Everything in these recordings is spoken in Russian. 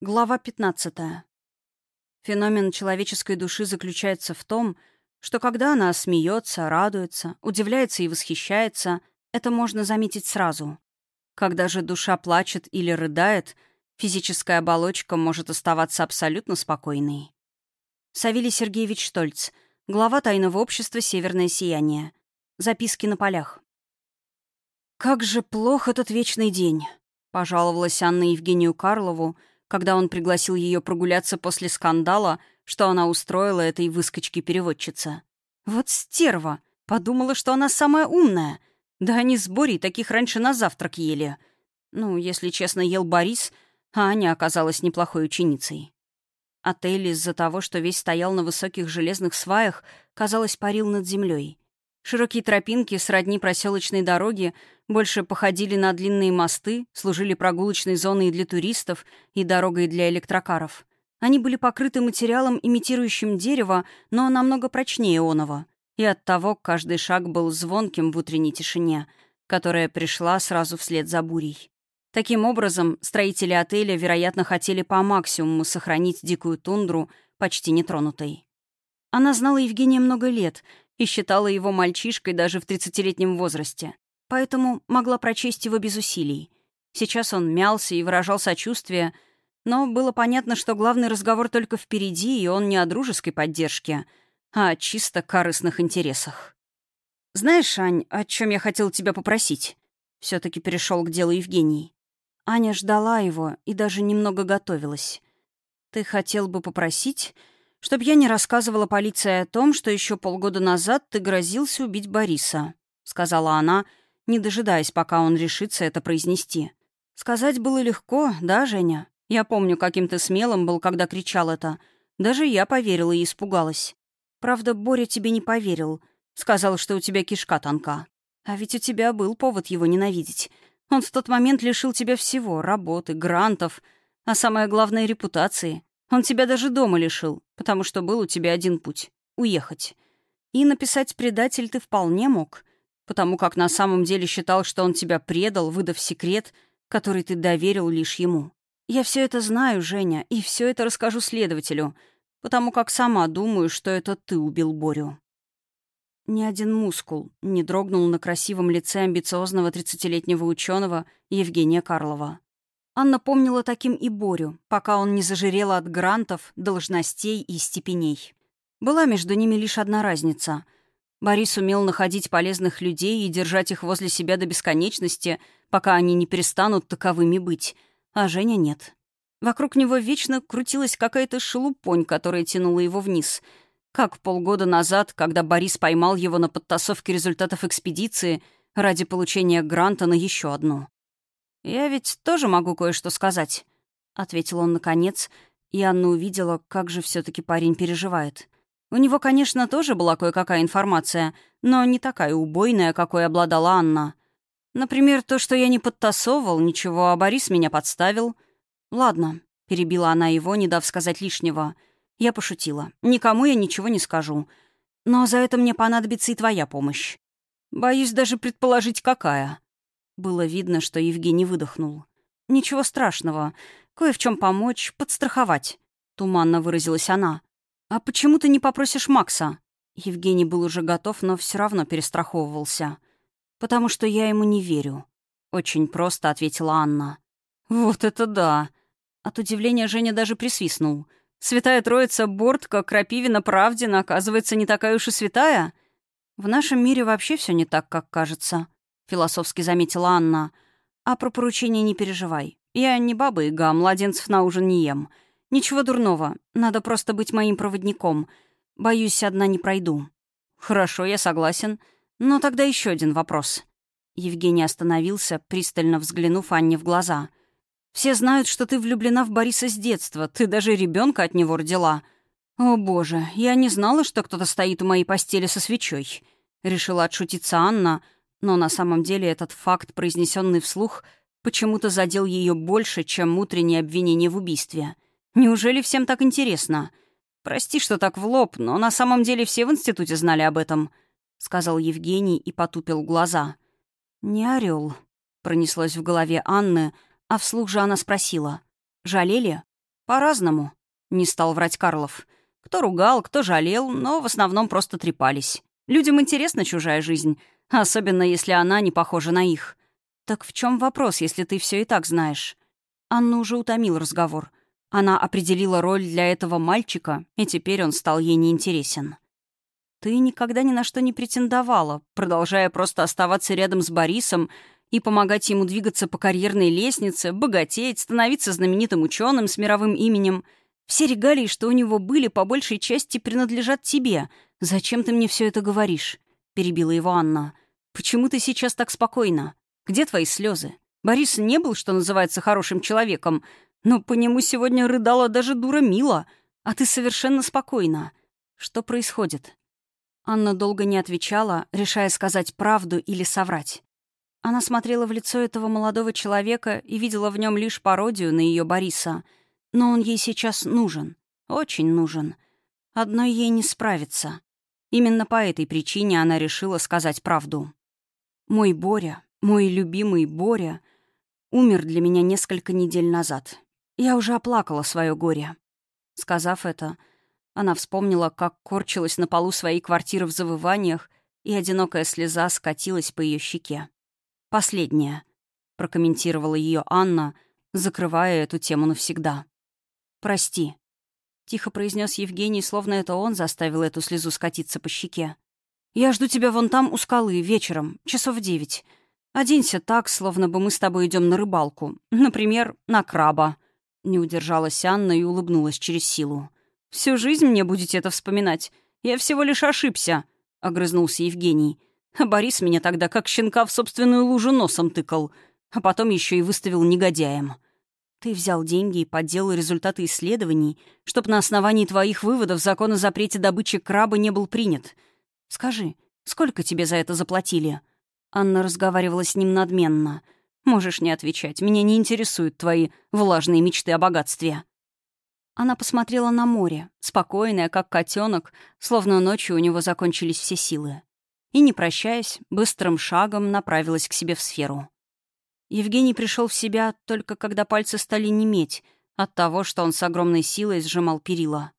Глава 15. Феномен человеческой души заключается в том, что когда она смеется, радуется, удивляется и восхищается, это можно заметить сразу. Когда же душа плачет или рыдает, физическая оболочка может оставаться абсолютно спокойной. Савелий Сергеевич Штольц, глава тайного общества «Северное сияние». Записки на полях. «Как же плох этот вечный день», — пожаловалась Анна Евгению Карлову, — когда он пригласил ее прогуляться после скандала, что она устроила этой выскочке-переводчице. Вот стерва! Подумала, что она самая умная. Да они с Борей таких раньше на завтрак ели. Ну, если честно, ел Борис, а Аня оказалась неплохой ученицей. Отель из-за того, что весь стоял на высоких железных сваях, казалось, парил над землей. Широкие тропинки сродни проселочной дороги больше походили на длинные мосты, служили прогулочной зоной для туристов и дорогой для электрокаров. Они были покрыты материалом, имитирующим дерево, но намного прочнее оного. И оттого каждый шаг был звонким в утренней тишине, которая пришла сразу вслед за бурей. Таким образом, строители отеля, вероятно, хотели по максимуму сохранить дикую тундру почти нетронутой. Она знала Евгения много лет — и считала его мальчишкой даже в 30-летнем возрасте. Поэтому могла прочесть его без усилий. Сейчас он мялся и выражал сочувствие, но было понятно, что главный разговор только впереди, и он не о дружеской поддержке, а о чисто корыстных интересах. «Знаешь, Ань, о чем я хотел тебя попросить?» все таки перешел к делу Евгений. Аня ждала его и даже немного готовилась. «Ты хотел бы попросить, Чтоб я не рассказывала полиции о том, что еще полгода назад ты грозился убить Бориса», — сказала она, не дожидаясь, пока он решится это произнести. «Сказать было легко, да, Женя? Я помню, каким ты смелым был, когда кричал это. Даже я поверила и испугалась. Правда, Боря тебе не поверил. Сказал, что у тебя кишка тонка. А ведь у тебя был повод его ненавидеть. Он в тот момент лишил тебя всего — работы, грантов, а самое главное — репутации. Он тебя даже дома лишил, потому что был у тебя один путь — уехать. И написать «предатель» ты вполне мог, потому как на самом деле считал, что он тебя предал, выдав секрет, который ты доверил лишь ему. Я все это знаю, Женя, и все это расскажу следователю, потому как сама думаю, что это ты убил Борю. Ни один мускул не дрогнул на красивом лице амбициозного тридцатилетнего ученого Евгения Карлова. Анна помнила таким и Борю, пока он не зажирел от грантов, должностей и степеней. Была между ними лишь одна разница. Борис умел находить полезных людей и держать их возле себя до бесконечности, пока они не перестанут таковыми быть, а Женя нет. Вокруг него вечно крутилась какая-то шелупонь, которая тянула его вниз. Как полгода назад, когда Борис поймал его на подтасовке результатов экспедиции ради получения гранта на еще одну. «Я ведь тоже могу кое-что сказать», — ответил он наконец, и Анна увидела, как же все таки парень переживает. У него, конечно, тоже была кое-какая информация, но не такая убойная, какой обладала Анна. Например, то, что я не подтасовывал ничего, а Борис меня подставил. «Ладно», — перебила она его, не дав сказать лишнего. Я пошутила. «Никому я ничего не скажу. Но за это мне понадобится и твоя помощь. Боюсь даже предположить, какая». Было видно, что Евгений выдохнул. «Ничего страшного. Кое в чем помочь, подстраховать», — туманно выразилась она. «А почему ты не попросишь Макса?» Евгений был уже готов, но все равно перестраховывался. «Потому что я ему не верю», — очень просто ответила Анна. «Вот это да!» От удивления Женя даже присвистнул. «Святая Троица Бортка, Крапивина, Правдина, оказывается, не такая уж и святая?» «В нашем мире вообще все не так, как кажется», — философски заметила Анна. «А про поручение не переживай. Я не баба Ига, младенцев на ужин не ем. Ничего дурного. Надо просто быть моим проводником. Боюсь, одна не пройду». «Хорошо, я согласен. Но тогда еще один вопрос». Евгений остановился, пристально взглянув Анне в глаза. «Все знают, что ты влюблена в Бориса с детства. Ты даже ребенка от него родила». «О, боже, я не знала, что кто-то стоит у моей постели со свечой», — решила отшутиться Анна, — но на самом деле этот факт, произнесенный вслух, почему-то задел ее больше, чем утреннее обвинение в убийстве. Неужели всем так интересно? Прости, что так в лоб, но на самом деле все в институте знали об этом, сказал Евгений и потупил глаза. Не орел, пронеслось в голове Анны, а вслух же она спросила. «Жалели?» По-разному, не стал врать Карлов. Кто ругал, кто жалел, но в основном просто трепались. Людям интересна чужая жизнь, особенно если она не похожа на их. Так в чем вопрос, если ты все и так знаешь? Анна уже утомил разговор. Она определила роль для этого мальчика, и теперь он стал ей неинтересен. Ты никогда ни на что не претендовала, продолжая просто оставаться рядом с Борисом и помогать ему двигаться по карьерной лестнице, богатеть, становиться знаменитым ученым с мировым именем. Все регалии, что у него были, по большей части принадлежат тебе. Зачем ты мне все это говоришь?» — перебила его Анна. «Почему ты сейчас так спокойна? Где твои слезы? Борис не был, что называется, хорошим человеком, но по нему сегодня рыдала даже дура Мила, а ты совершенно спокойна. Что происходит?» Анна долго не отвечала, решая сказать правду или соврать. Она смотрела в лицо этого молодого человека и видела в нем лишь пародию на ее Бориса. Но он ей сейчас нужен. Очень нужен. Одной ей не справиться. Именно по этой причине она решила сказать правду. «Мой Боря, мой любимый Боря, умер для меня несколько недель назад. Я уже оплакала свое горе». Сказав это, она вспомнила, как корчилась на полу своей квартиры в завываниях, и одинокая слеза скатилась по ее щеке. «Последняя», — прокомментировала ее Анна, закрывая эту тему навсегда. «Прости», — тихо произнес Евгений, словно это он заставил эту слезу скатиться по щеке. «Я жду тебя вон там у скалы вечером, часов девять. Оденься так, словно бы мы с тобой идем на рыбалку. Например, на краба». Не удержалась Анна и улыбнулась через силу. Всю жизнь мне будете это вспоминать. Я всего лишь ошибся», — огрызнулся Евгений. А Борис меня тогда как щенка в собственную лужу носом тыкал, а потом еще и выставил негодяем. Ты взял деньги и подделал результаты исследований, чтобы на основании твоих выводов закон о запрете добычи краба не был принят. Скажи, сколько тебе за это заплатили?» Анна разговаривала с ним надменно. «Можешь не отвечать. Меня не интересуют твои влажные мечты о богатстве». Она посмотрела на море, спокойная, как котенок, словно ночью у него закончились все силы. И, не прощаясь, быстрым шагом направилась к себе в сферу. Евгений пришел в себя только когда пальцы стали неметь от того, что он с огромной силой сжимал перила.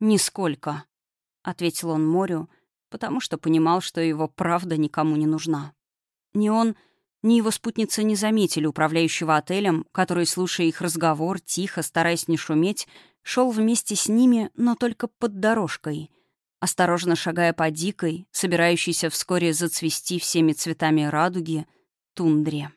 «Нисколько», — ответил он морю, потому что понимал, что его правда никому не нужна. Ни он, ни его спутница не заметили управляющего отелем, который, слушая их разговор, тихо, стараясь не шуметь, шел вместе с ними, но только под дорожкой, осторожно шагая по дикой, собирающейся вскоре зацвести всеми цветами радуги, тундре.